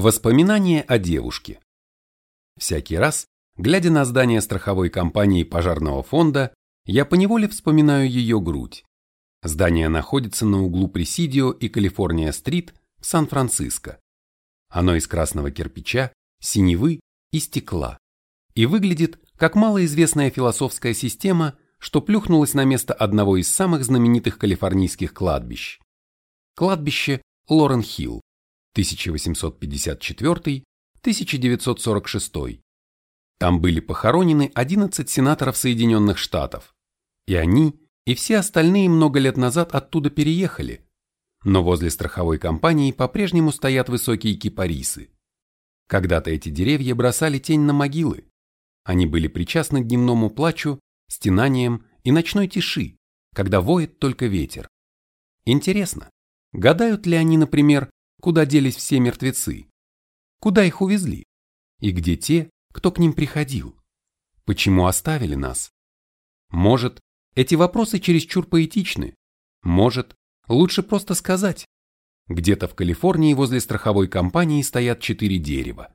Воспоминания о девушке. Всякий раз, глядя на здание страховой компании пожарного фонда, я поневоле вспоминаю ее грудь. Здание находится на углу Пресидио и Калифорния-стрит в Сан-Франциско. Оно из красного кирпича, синевы и стекла и выглядит как малоизвестная философская система, что плюхнулась на место одного из самых знаменитых калифорнийских кладбищ. Кладбище Лорен-Хилл, 1854-1946. Там были похоронены 11 сенаторов Соединенных Штатов, и они и все остальные много лет назад оттуда переехали. Но возле страховой компании по-прежнему стоят высокие кипарисы. Когда-то эти деревья бросали тень на могилы. Они были причастны к дневному плачу, стенаниям и ночной тиши, когда воет только ветер. Интересно, гадают ли они, например, куда делись все мертвецы, куда их увезли, и где те, кто к ним приходил, почему оставили нас. Может, эти вопросы чересчур поэтичны, может, лучше просто сказать. Где-то в Калифорнии возле страховой компании стоят четыре дерева.